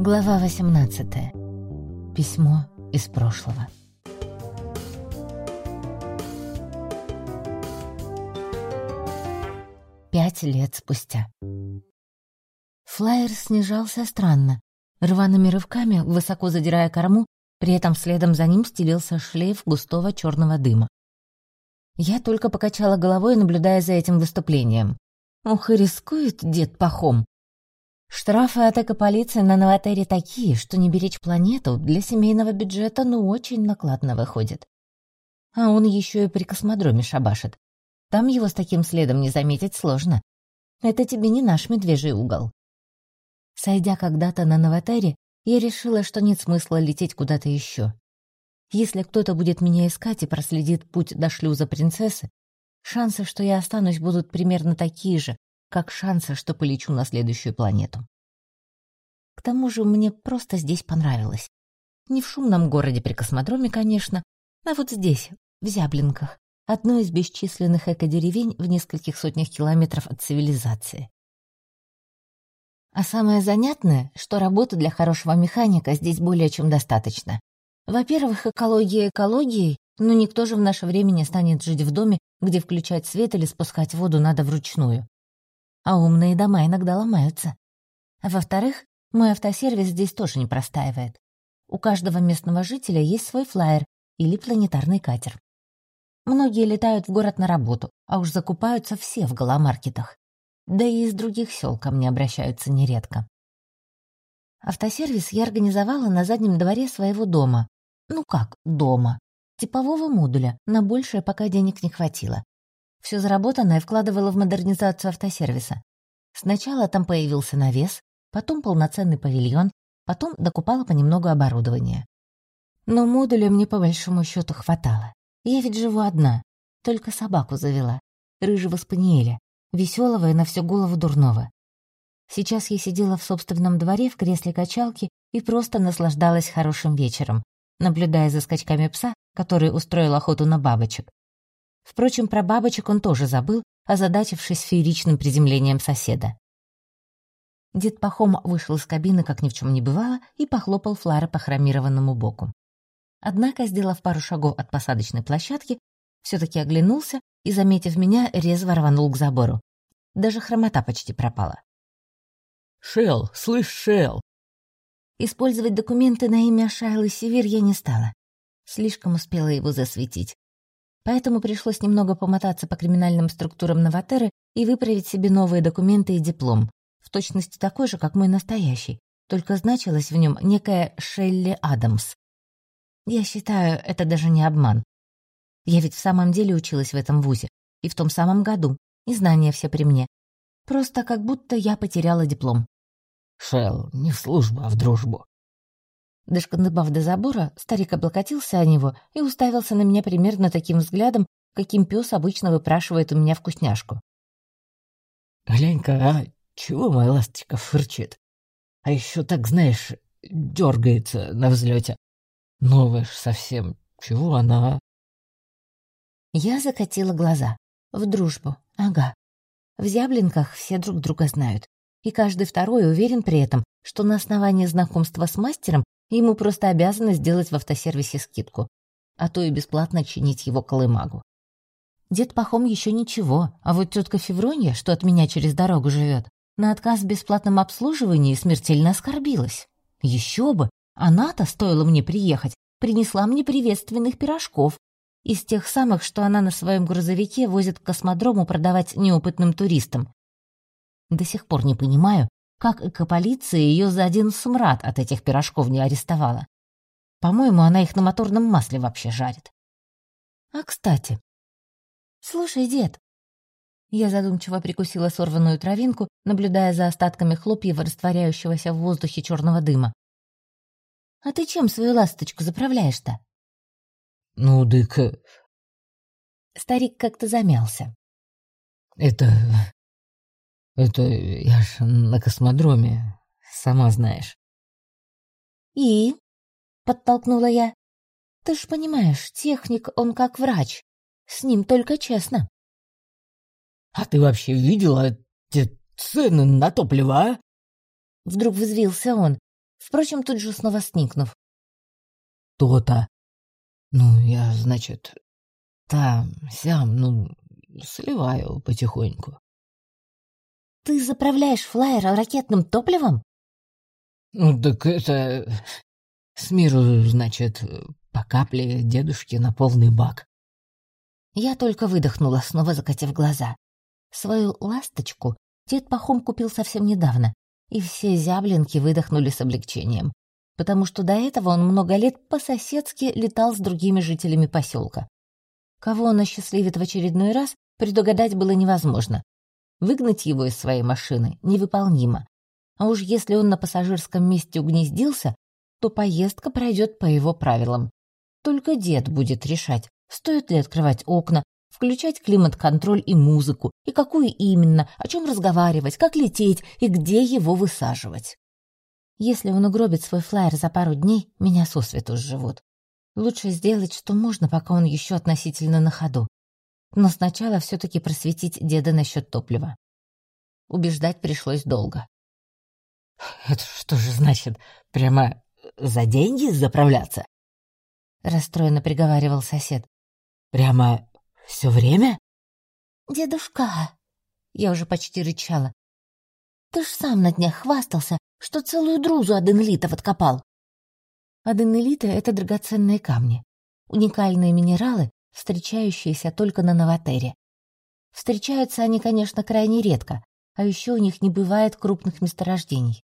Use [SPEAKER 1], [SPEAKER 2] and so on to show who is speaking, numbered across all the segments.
[SPEAKER 1] Глава 18. Письмо из прошлого. Пять лет спустя. Флайер снижался странно, рваными рывками, высоко задирая корму, при этом следом за ним стелился шлейф густого черного дыма. Я только покачала головой, наблюдая за этим выступлением. Ох, и рискует дед Пахом. Штрафы от экополиции на Новотере такие, что не беречь планету для семейного бюджета ну очень накладно выходит. А он еще и при космодроме шабашит. Там его с таким следом не заметить сложно. Это тебе не наш медвежий угол. Сойдя когда-то на Новотере, я решила, что нет смысла лететь куда-то еще. Если кто-то будет меня искать и проследит путь до шлюза принцессы, шансы, что я останусь, будут примерно такие же, как шансы, что полечу на следующую планету. К тому же мне просто здесь понравилось. Не в шумном городе при космодроме, конечно, а вот здесь, в Зяблинках, одной из бесчисленных экодеревень в нескольких сотнях километров от цивилизации. А самое занятное, что работы для хорошего механика здесь более чем достаточно. Во-первых, экология экологией, но никто же в наше время не станет жить в доме, где включать свет или спускать воду надо вручную а умные дома иногда ломаются. Во-вторых, мой автосервис здесь тоже не простаивает. У каждого местного жителя есть свой флайер или планетарный катер. Многие летают в город на работу, а уж закупаются все в голомаркетах. Да и из других сел ко мне обращаются нередко. Автосервис я организовала на заднем дворе своего дома. Ну как дома? Типового модуля, на большее пока денег не хватило. Все заработанное вкладывала в модернизацию автосервиса. Сначала там появился навес, потом полноценный павильон, потом докупала понемногу оборудование. Но модуля мне по большому счету хватало. Я ведь живу одна, только собаку завела, рыжего спаниеля, веселого и на всю голову дурного. Сейчас я сидела в собственном дворе в кресле качалки и просто наслаждалась хорошим вечером, наблюдая за скачками пса, который устроил охоту на бабочек, Впрочем, про бабочек он тоже забыл, озадачившись фееричным приземлением соседа. Дед Пахом вышел из кабины, как ни в чем не бывало, и похлопал Флара по хромированному боку. Однако, сделав пару шагов от посадочной площадки, все-таки оглянулся и, заметив меня, резво рванул к забору. Даже хромота почти пропала.
[SPEAKER 2] «Шел, слышь, Шел!»
[SPEAKER 1] Использовать документы на имя Шайлы Север я не стала. Слишком успела его засветить поэтому пришлось немного помотаться по криминальным структурам Новотеры и выправить себе новые документы и диплом, в точности такой же, как мой настоящий, только значилось в нем некая Шелли Адамс. Я считаю, это даже не обман. Я ведь в самом деле училась в этом вузе, и в том самом году, и знания все при мне. Просто как будто я потеряла диплом.
[SPEAKER 2] Шел, не в службу, а в дружбу.
[SPEAKER 1] Дошкандыбав до забора, старик облокотился о него и уставился на меня примерно таким взглядом, каким пес обычно выпрашивает у меня вкусняшку.
[SPEAKER 2] «Глянь-ка, а чего моя ласточка фырчит? А еще так, знаешь, дергается на взлете. Новая ж совсем. Чего она?» а?»
[SPEAKER 1] Я закатила глаза. В дружбу. Ага. В зяблинках все друг друга знают. И каждый второй уверен при этом, что на основании знакомства с мастером Ему просто обязаны сделать в автосервисе скидку, а то и бесплатно чинить его колымагу. Дед Пахом еще ничего, а вот тетка Февронья, что от меня через дорогу живет, на отказ в бесплатном обслуживании смертельно оскорбилась. Еще бы! Она-то, стоило мне приехать, принесла мне приветственных пирожков, из тех самых, что она на своем грузовике возит к космодрому продавать неопытным туристам. До сих пор не понимаю, как экополиция ее за один смрад от этих пирожков не арестовала. По-моему, она их на моторном масле вообще жарит. А кстати... Слушай, дед... Я задумчиво прикусила сорванную травинку, наблюдая за остатками хлопьев, растворяющегося в воздухе черного дыма. «А ты чем свою ласточку заправляешь-то?»
[SPEAKER 2] «Ну, дык...»
[SPEAKER 1] Старик как-то замялся.
[SPEAKER 2] «Это... Это я ж на космодроме, сама знаешь.
[SPEAKER 1] И? Подтолкнула я. Ты ж понимаешь, техник, он как врач. С ним только честно.
[SPEAKER 2] А ты вообще видела те цены на топливо, а?
[SPEAKER 1] Вдруг взвился он. впрочем, тут же снова сникнув.
[SPEAKER 2] То-то. Ну, я, значит, там, сям, ну, сливаю потихоньку.
[SPEAKER 1] Ты заправляешь флайер ракетным топливом?
[SPEAKER 2] Ну, так это... С миру, значит, по капле дедушки на полный бак.
[SPEAKER 1] Я только выдохнула, снова закатив глаза. Свою ласточку дед Пахом купил совсем недавно, и все зяблинки выдохнули с облегчением, потому что до этого он много лет по-соседски летал с другими жителями поселка. Кого он осчастливит в очередной раз, предугадать было невозможно. Выгнать его из своей машины невыполнимо. А уж если он на пассажирском месте угнездился, то поездка пройдет по его правилам. Только дед будет решать, стоит ли открывать окна, включать климат-контроль и музыку, и какую именно, о чем разговаривать, как лететь и где его высаживать. Если он угробит свой флайер за пару дней, меня сосвету сживут. Лучше сделать, что можно, пока он еще относительно на ходу. Но сначала все-таки просветить деда насчет топлива. Убеждать пришлось долго.
[SPEAKER 2] «Это что же значит? Прямо за деньги заправляться?»
[SPEAKER 1] Расстроенно приговаривал сосед.
[SPEAKER 2] «Прямо все время?»
[SPEAKER 1] «Дедушка!» Я уже почти рычала. «Ты ж сам на днях хвастался, что целую друзу аденлитов откопал!» Аденлиты — это драгоценные камни. Уникальные минералы, встречающиеся только на Новотере. Встречаются они, конечно, крайне редко, а еще у них не бывает крупных месторождений.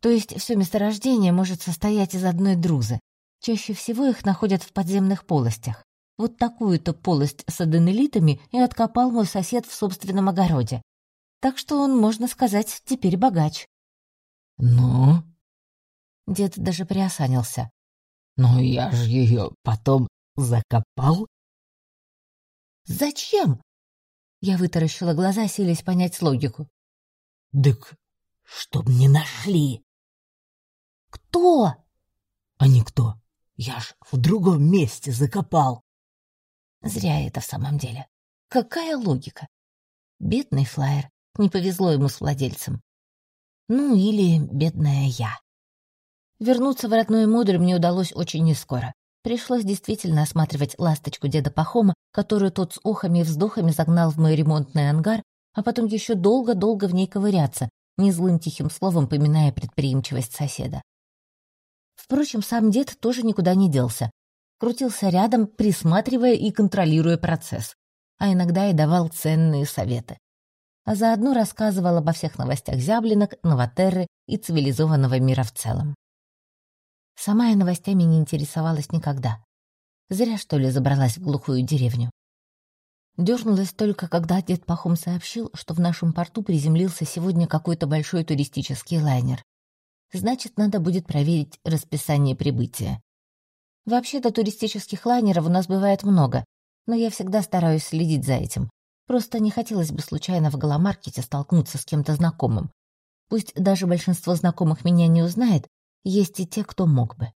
[SPEAKER 1] То есть все месторождение может состоять из одной друзы. Чаще всего их находят в подземных полостях. Вот такую-то полость с аденелитами и откопал мой сосед в собственном огороде. Так что он, можно сказать, теперь богач.
[SPEAKER 2] «Ну?»
[SPEAKER 1] Дед даже приосанился.
[SPEAKER 2] «Но я же ее потом закопал?»
[SPEAKER 1] «Зачем?» Я вытаращила глаза, силясь понять логику.
[SPEAKER 2] «Дык, чтоб не нашли!»
[SPEAKER 1] «Кто?»
[SPEAKER 2] «А никто. Я ж в другом месте закопал».
[SPEAKER 1] Зря это в самом деле. Какая логика? Бедный флайер. Не повезло ему с владельцем. Ну или бедная я. Вернуться в родной модуль мне удалось очень нескоро. Пришлось действительно осматривать ласточку деда Пахома, которую тот с охами и вздохами загнал в мой ремонтный ангар, а потом еще долго-долго в ней ковыряться, не злым тихим словом поминая предприимчивость соседа. Впрочем, сам дед тоже никуда не делся. Крутился рядом, присматривая и контролируя процесс. А иногда и давал ценные советы. А заодно рассказывал обо всех новостях зяблинок, новотерры и цивилизованного мира в целом. Сама я новостями не интересовалась никогда. Зря, что ли, забралась в глухую деревню. Дёрнулась только, когда дед Пахом сообщил, что в нашем порту приземлился сегодня какой-то большой туристический лайнер. Значит, надо будет проверить расписание прибытия. Вообще-то туристических лайнеров у нас бывает много, но я всегда стараюсь следить за этим. Просто не хотелось бы случайно в голомаркете столкнуться с кем-то знакомым. Пусть даже большинство знакомых меня не узнает, есть и те, кто мог бы.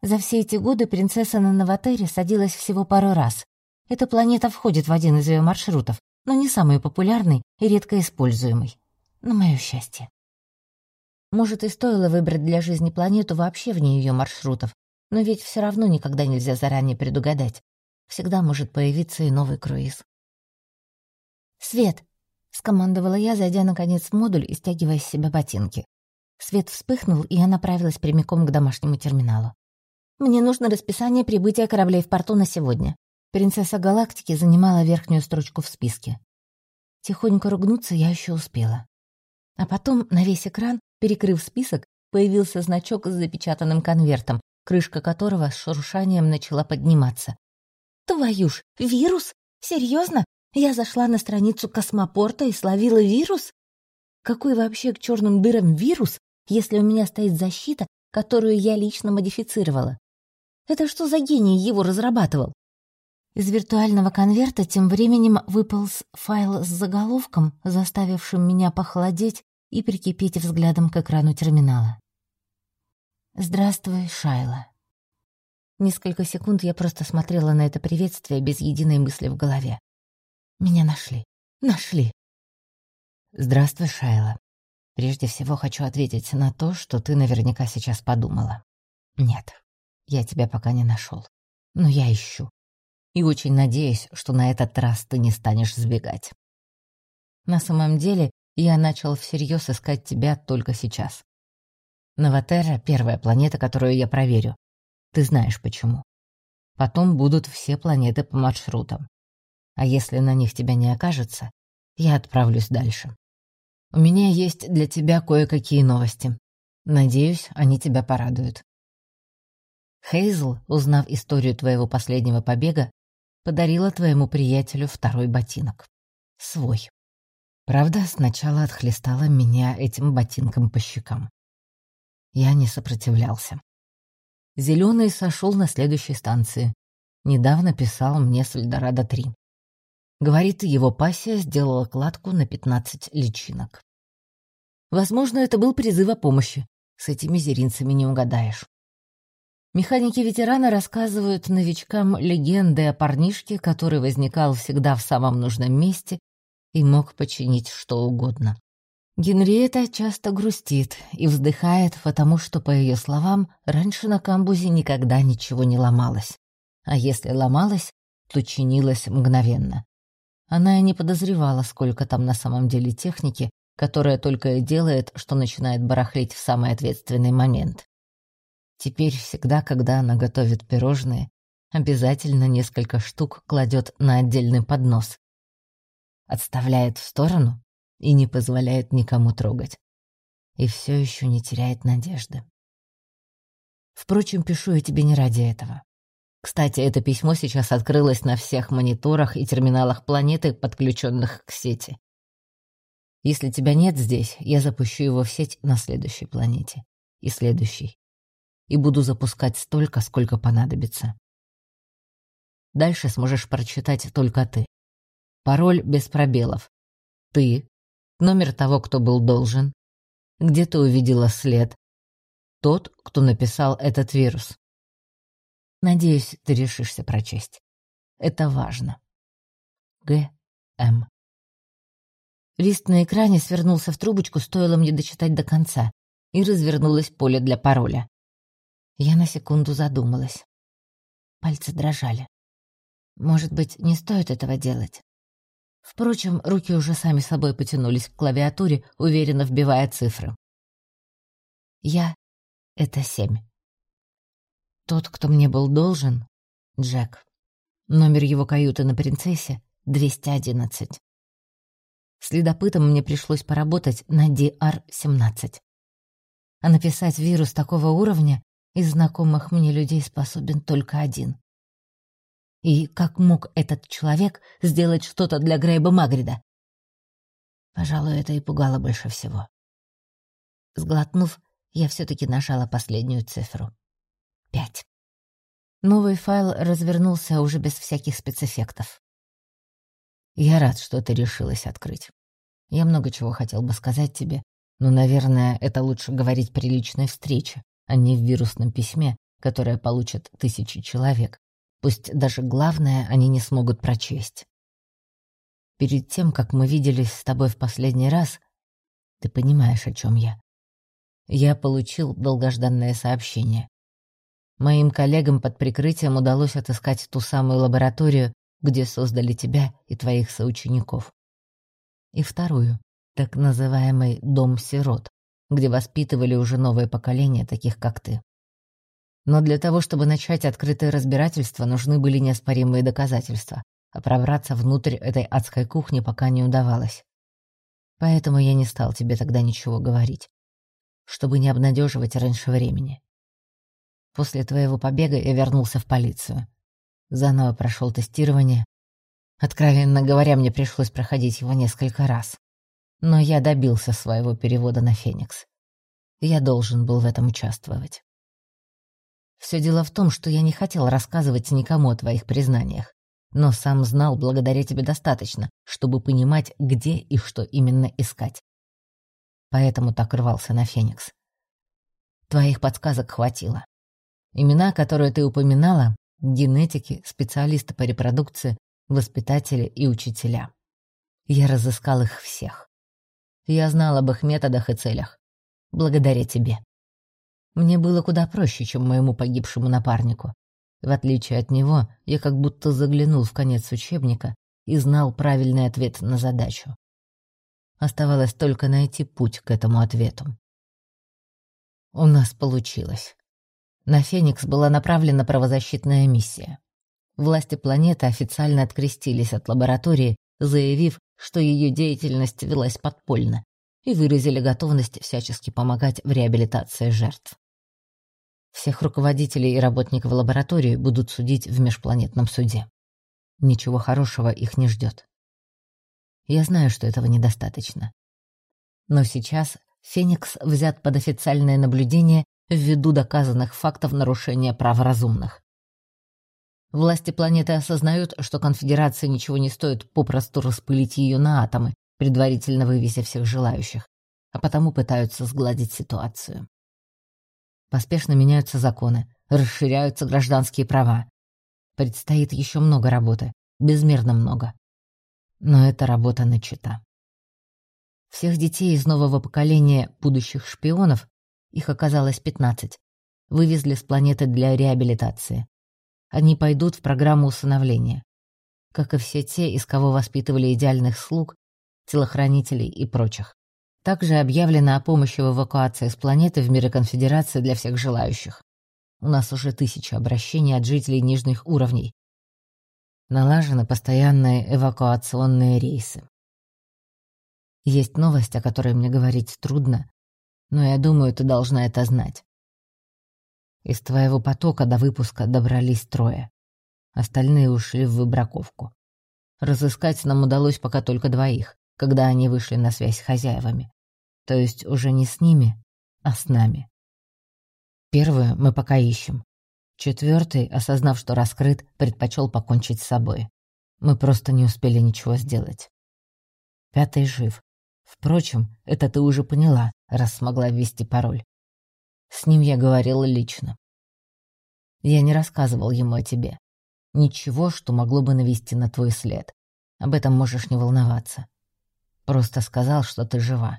[SPEAKER 1] За все эти годы принцесса на Новотере садилась всего пару раз. Эта планета входит в один из ее маршрутов, но не самый популярный и редко используемый. На мое счастье. Может, и стоило выбрать для жизни планету вообще вне ее маршрутов, но ведь все равно никогда нельзя заранее предугадать. Всегда может появиться и новый круиз. «Свет!» — скомандовала я, зайдя наконец в модуль и стягивая с себя ботинки. Свет вспыхнул, и я направилась прямиком к домашнему терминалу. «Мне нужно расписание прибытия кораблей в порту на сегодня». Принцесса Галактики занимала верхнюю строчку в списке. Тихонько ругнуться я еще успела. А потом на весь экран, перекрыв список, появился значок с запечатанным конвертом, крышка которого с шуршанием начала подниматься. «Твою ж, вирус? Серьезно? Я зашла на страницу космопорта и словила вирус? Какой вообще к черным дырам вирус, если у меня стоит защита, которую я лично модифицировала. Это что за гений его разрабатывал? Из виртуального конверта тем временем выполз файл с заголовком, заставившим меня похолодеть и прикипеть взглядом к экрану терминала. «Здравствуй, Шайла». Несколько секунд я просто смотрела на это приветствие без единой мысли в голове. Меня нашли. Нашли. «Здравствуй, Шайла. Прежде всего хочу ответить на то, что ты наверняка сейчас подумала. Нет, я тебя пока не нашел. Но я ищу. И очень надеюсь, что на этот раз ты не станешь сбегать. На самом деле, я начал всерьез искать тебя только сейчас. Новотерра — первая планета, которую я проверю. Ты знаешь почему. Потом будут все планеты по маршрутам. А если на них тебя не окажется, я отправлюсь дальше. У меня есть для тебя кое-какие новости. Надеюсь, они тебя порадуют. Хейзл, узнав историю твоего последнего побега, подарила твоему приятелю второй ботинок. Свой. Правда, сначала отхлестала меня этим ботинком по щекам. Я не сопротивлялся. Зеленый сошел на следующей станции. Недавно писал мне с Эльдорадо-3. Говорит, его пассия сделала кладку на 15 личинок. Возможно, это был призыв о помощи. С этими зеринцами не угадаешь. Механики-ветераны рассказывают новичкам легенды о парнишке, который возникал всегда в самом нужном месте и мог починить что угодно. Генриетта часто грустит и вздыхает, потому что, по ее словам, раньше на камбузе никогда ничего не ломалось. А если ломалось, то чинилось мгновенно. Она и не подозревала, сколько там на самом деле техники, которая только и делает, что начинает барахлить в самый ответственный момент. Теперь всегда, когда она готовит пирожные, обязательно несколько штук кладет на отдельный поднос. Отставляет в сторону и не позволяет никому трогать. И все еще не теряет надежды. Впрочем, пишу я тебе не ради этого. Кстати, это письмо сейчас открылось на всех мониторах и терминалах планеты, подключенных к сети. Если тебя нет здесь, я запущу его в сеть на следующей планете. И следующей. И буду запускать столько, сколько понадобится. Дальше сможешь прочитать только ты. Пароль без пробелов. Ты. Номер того, кто был должен. Где ты увидела след. Тот, кто написал этот вирус. Надеюсь, ты решишься прочесть. Это важно. Г. М. Лист на экране свернулся в трубочку, стоило мне дочитать до конца, и развернулось поле для пароля. Я на секунду задумалась. Пальцы дрожали. Может быть, не стоит этого делать? Впрочем, руки уже сами собой потянулись к клавиатуре, уверенно вбивая цифры. Я — это семь. Тот, кто мне был должен — Джек. Номер его каюты на «Принцессе» — 211. Следопытом мне пришлось поработать на DR-17. А написать вирус такого уровня из знакомых мне людей способен только один. И как мог этот человек сделать что-то для Грейба Магрида? Пожалуй, это и пугало больше всего. Сглотнув, я все-таки нажала последнюю цифру. Пять. Новый файл развернулся уже без всяких спецэффектов. Я рад, что ты решилась открыть. Я много чего хотел бы сказать тебе, но, наверное, это лучше говорить при личной встрече, а не в вирусном письме, которое получат тысячи человек. Пусть даже главное они не смогут прочесть. Перед тем, как мы виделись с тобой в последний раз, ты понимаешь, о чем я. Я получил долгожданное сообщение. Моим коллегам под прикрытием удалось отыскать ту самую лабораторию, где создали тебя и твоих соучеников. И вторую, так называемый «дом сирот», где воспитывали уже новое поколение таких, как ты. Но для того, чтобы начать открытое разбирательство, нужны были неоспоримые доказательства, а пробраться внутрь этой адской кухни пока не удавалось. Поэтому я не стал тебе тогда ничего говорить, чтобы не обнадеживать раньше времени. После твоего побега я вернулся в полицию. Заново прошел тестирование. Откровенно говоря, мне пришлось проходить его несколько раз. Но я добился своего перевода на Феникс. Я должен был в этом участвовать. Все дело в том, что я не хотел рассказывать никому о твоих признаниях, но сам знал благодаря тебе достаточно, чтобы понимать, где и что именно искать. Поэтому так рвался на Феникс. Твоих подсказок хватило. Имена, которые ты упоминала — генетики, специалисты по репродукции, воспитатели и учителя. Я разыскал их всех. Я знал об их методах и целях. Благодаря тебе. Мне было куда проще, чем моему погибшему напарнику. В отличие от него, я как будто заглянул в конец учебника и знал правильный ответ на задачу. Оставалось только найти путь к этому ответу. У нас получилось. На «Феникс» была направлена правозащитная миссия. Власти планеты официально открестились от лаборатории, заявив, что ее деятельность велась подпольно, и выразили готовность всячески помогать в реабилитации жертв. Всех руководителей и работников лаборатории будут судить в межпланетном суде. Ничего хорошего их не ждет. Я знаю, что этого недостаточно. Но сейчас Феникс взят под официальное наблюдение ввиду доказанных фактов нарушения прав разумных. Власти планеты осознают, что конфедерации ничего не стоит попросту распылить ее на атомы, предварительно вывезя всех желающих, а потому пытаются сгладить ситуацию. Поспешно меняются законы, расширяются гражданские права. Предстоит еще много работы, безмерно много. Но эта работа начата. Всех детей из нового поколения будущих шпионов, их оказалось 15, вывезли с планеты для реабилитации они пойдут в программу усыновления. Как и все те, из кого воспитывали идеальных слуг, телохранителей и прочих. Также объявлено о помощи в эвакуации с планеты в мире конфедерации для всех желающих. У нас уже тысячи обращений от жителей нижних уровней. Налажены постоянные эвакуационные рейсы. Есть новость, о которой мне говорить трудно, но я думаю, ты должна это знать. Из твоего потока до выпуска добрались трое. Остальные ушли в выбраковку. Разыскать нам удалось пока только двоих, когда они вышли на связь с хозяевами. То есть уже не с ними, а с нами. Первую мы пока ищем. Четвертый, осознав, что раскрыт, предпочел покончить с собой. Мы просто не успели ничего сделать. Пятый жив. Впрочем, это ты уже поняла, раз смогла ввести пароль. С ним я говорила лично. Я не рассказывал ему о тебе. Ничего, что могло бы навести на твой след. Об этом можешь не волноваться. Просто сказал, что ты жива,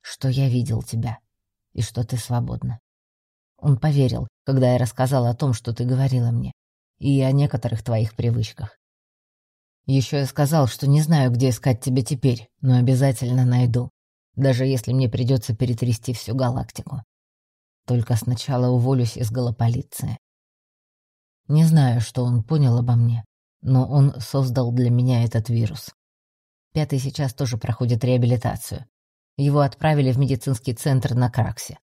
[SPEAKER 1] что я видел тебя и что ты свободна. Он поверил, когда я рассказал о том, что ты говорила мне, и о некоторых твоих привычках. Еще я сказал, что не знаю, где искать тебя теперь, но обязательно найду, даже если мне придется перетрясти всю галактику. Только сначала уволюсь из голополиции. Не знаю, что он понял обо мне, но он создал для меня этот вирус. Пятый сейчас тоже проходит реабилитацию. Его отправили в медицинский центр на Краксе.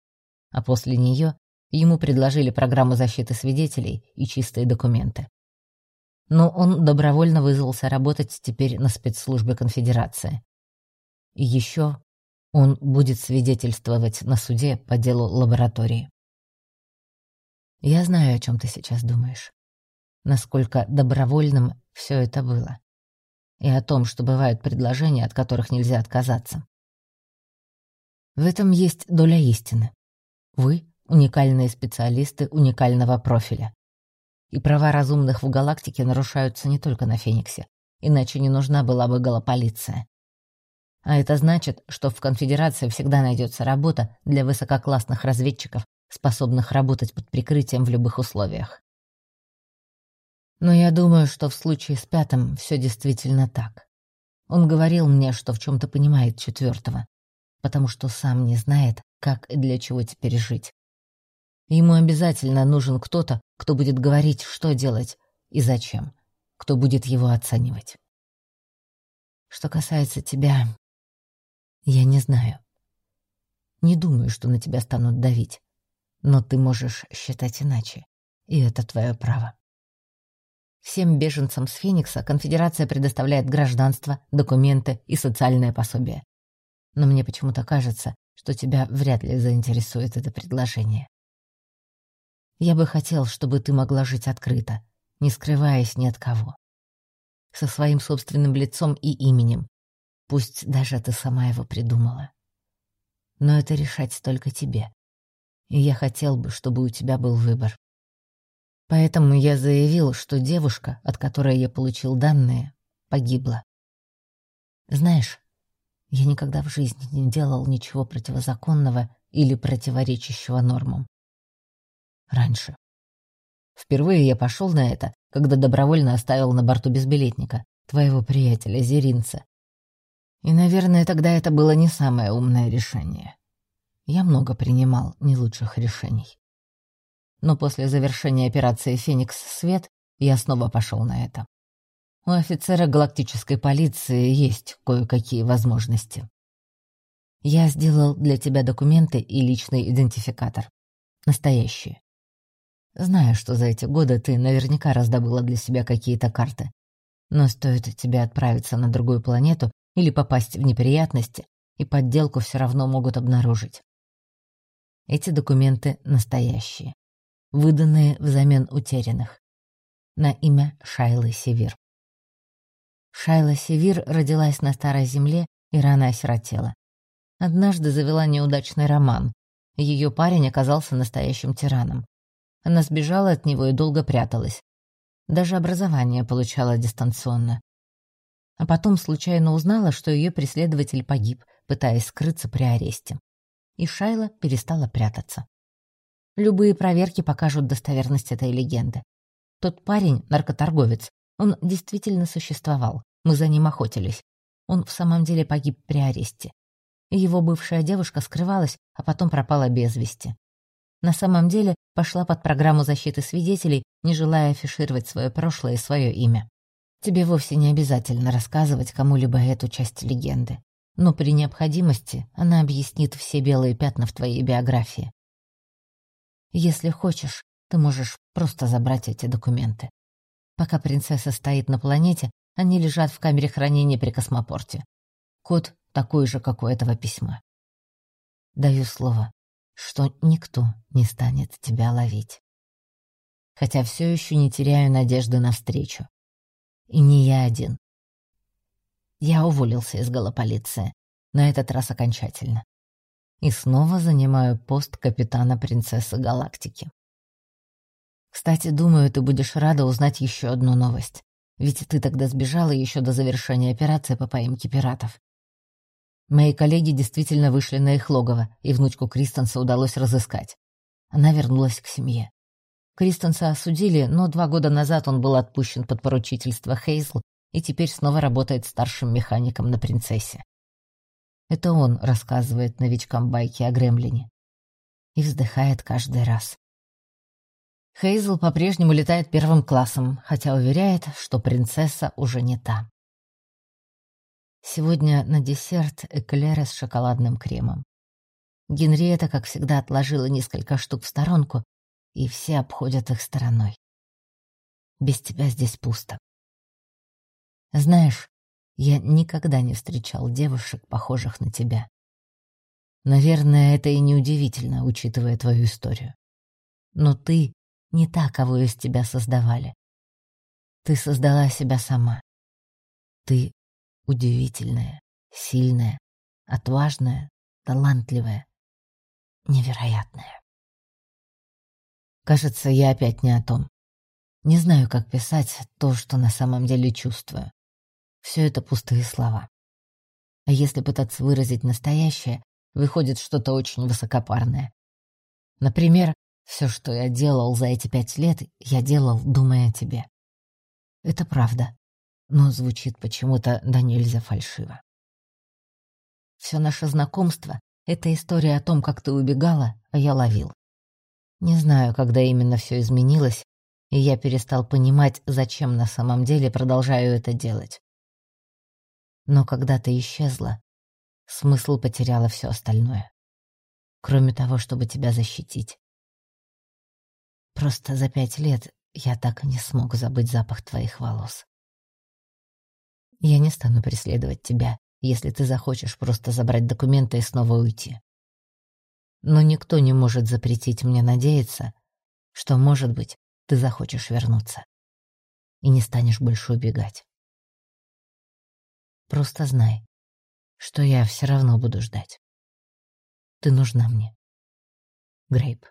[SPEAKER 1] А после нее ему предложили программу защиты свидетелей и чистые документы. Но он добровольно вызвался работать теперь на спецслужбе конфедерации. И еще он будет свидетельствовать на суде по делу лаборатории. Я знаю, о чем ты сейчас думаешь. Насколько добровольным все это было. И о том, что бывают предложения, от которых нельзя отказаться. В этом есть доля истины. Вы — уникальные специалисты уникального профиля. И права разумных в галактике нарушаются не только на Фениксе, иначе не нужна была бы голополиция. А это значит, что в конфедерации всегда найдется работа для высококлассных разведчиков, способных работать под прикрытием в любых условиях. Но я думаю, что в случае с пятым все действительно так. Он говорил мне, что в чем-то понимает четвертого, потому что сам не знает, как и для чего теперь жить. Ему обязательно нужен кто-то, кто будет говорить, что делать и зачем, кто будет его оценивать. Что касается тебя, я не знаю. Не думаю, что на тебя станут давить. Но ты можешь считать иначе. И это твое право. Всем беженцам с Феникса конфедерация предоставляет гражданство, документы и социальное пособие. Но мне почему-то кажется, что тебя вряд ли заинтересует это предложение. Я бы хотел, чтобы ты могла жить открыто, не скрываясь ни от кого. Со своим собственным лицом и именем, Пусть даже ты сама его придумала. Но это решать только тебе. И я хотел бы, чтобы у тебя был выбор. Поэтому я заявил, что девушка, от которой я получил данные, погибла. Знаешь, Я никогда в жизни не делал ничего противозаконного или противоречащего нормам. Раньше. Впервые я пошел на это, когда добровольно оставил на борту безбилетника, твоего приятеля Зеринца. И, наверное, тогда это было не самое умное решение. Я много принимал не лучших решений. Но после завершения операции «Феникс Свет» я снова пошел на это. У офицера галактической полиции есть кое-какие возможности. Я сделал для тебя документы и личный идентификатор. Настоящие. Знаю, что за эти годы ты наверняка раздобыла для себя какие-то карты. Но стоит тебе отправиться на другую планету или попасть в неприятности, и подделку все равно могут обнаружить. Эти документы настоящие, выданные взамен утерянных. На имя Шайлы Севир. Шайла Севир родилась на Старой Земле и рано осиротела. Однажды завела неудачный роман. Ее парень оказался настоящим тираном. Она сбежала от него и долго пряталась. Даже образование получала дистанционно. А потом случайно узнала, что ее преследователь погиб, пытаясь скрыться при аресте. И Шайла перестала прятаться. Любые проверки покажут достоверность этой легенды. Тот парень — наркоторговец, он действительно существовал. Мы за ним охотились. Он в самом деле погиб при аресте. Его бывшая девушка скрывалась, а потом пропала без вести. На самом деле пошла под программу защиты свидетелей, не желая афишировать свое прошлое и свое имя. Тебе вовсе не обязательно рассказывать кому-либо эту часть легенды. Но при необходимости она объяснит все белые пятна в твоей биографии. Если хочешь, ты можешь просто забрать эти документы. Пока принцесса стоит на планете, они лежат в камере хранения при космопорте. Код такой же, как у этого письма. Даю слово, что никто не станет тебя ловить. Хотя все еще не теряю надежды на встречу. И не я один. Я уволился из голополиции, на этот раз окончательно. И снова занимаю пост капитана принцессы галактики. Кстати, думаю, ты будешь рада узнать еще одну новость. Ведь ты тогда сбежала еще до завершения операции по поимке пиратов. Мои коллеги действительно вышли на их логово, и внучку Кристенса удалось разыскать. Она вернулась к семье. Кристенса осудили, но два года назад он был отпущен под поручительство Хейзл и теперь снова работает старшим механиком на принцессе. Это он рассказывает новичкам байки о Гремлине. И вздыхает каждый раз. Хейзл по-прежнему летает первым классом, хотя уверяет, что принцесса уже не та. Сегодня на десерт эклеры с шоколадным кремом. Генриетта, как всегда, отложила несколько штук в сторонку, и все обходят их стороной. Без тебя здесь пусто. Знаешь, я никогда не встречал девушек, похожих на тебя. Наверное, это и неудивительно, учитывая твою историю. Но ты не та, кого из тебя создавали. Ты создала себя сама. Ты удивительная, сильная, отважная, талантливая, невероятная. Кажется, я опять не о том. Не знаю, как писать то, что на самом деле чувствую. Все это пустые слова. А если пытаться выразить настоящее, выходит что-то очень высокопарное. Например, все, что я делал за эти пять лет, я делал, думая о тебе. Это правда, но звучит почему-то да нельзя фальшиво. Все наше знакомство — это история о том, как ты убегала, а я ловил. Не знаю, когда именно все изменилось, и я перестал понимать, зачем на самом деле продолжаю это делать. Но когда ты исчезла, смысл потеряло все остальное. Кроме того, чтобы тебя защитить. Просто за пять лет я так и не смог забыть запах твоих волос. Я не стану преследовать тебя, если ты захочешь просто забрать документы и снова уйти. Но никто не может запретить мне надеяться, что, может быть, ты захочешь вернуться и не станешь больше убегать. Просто знай, что я все равно буду ждать. Ты нужна мне. Грейп.